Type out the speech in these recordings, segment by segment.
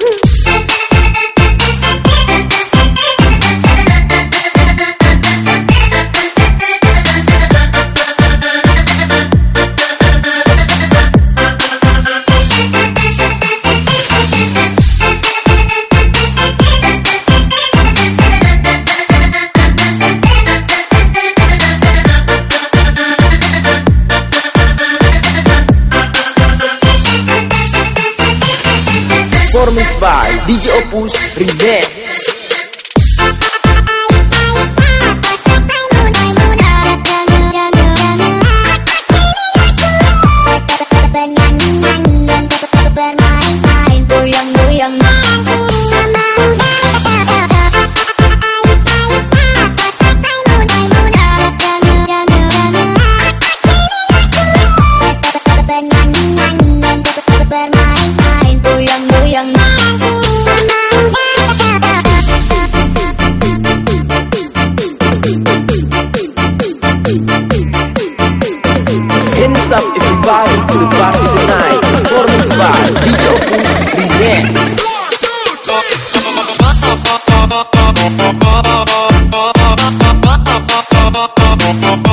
Mm-hmm. DJ Opus Remix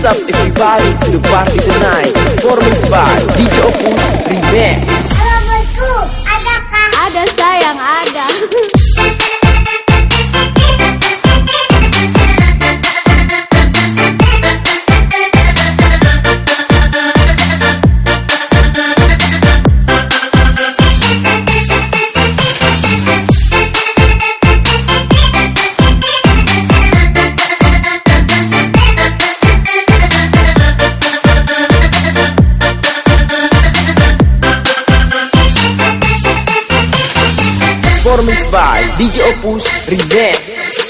Hands up everybody to the party tonight Performance by DJ Opus Remix Halo bosku, adakah? Ada sayang, ada. DJ Opus Remix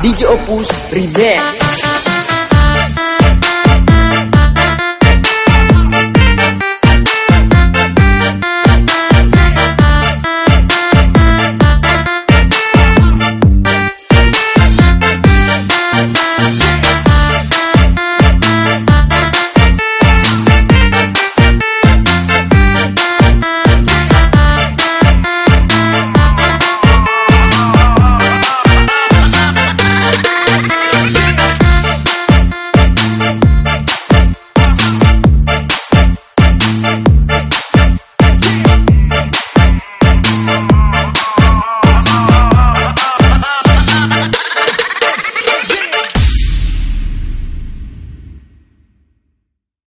DJ Opus Remix.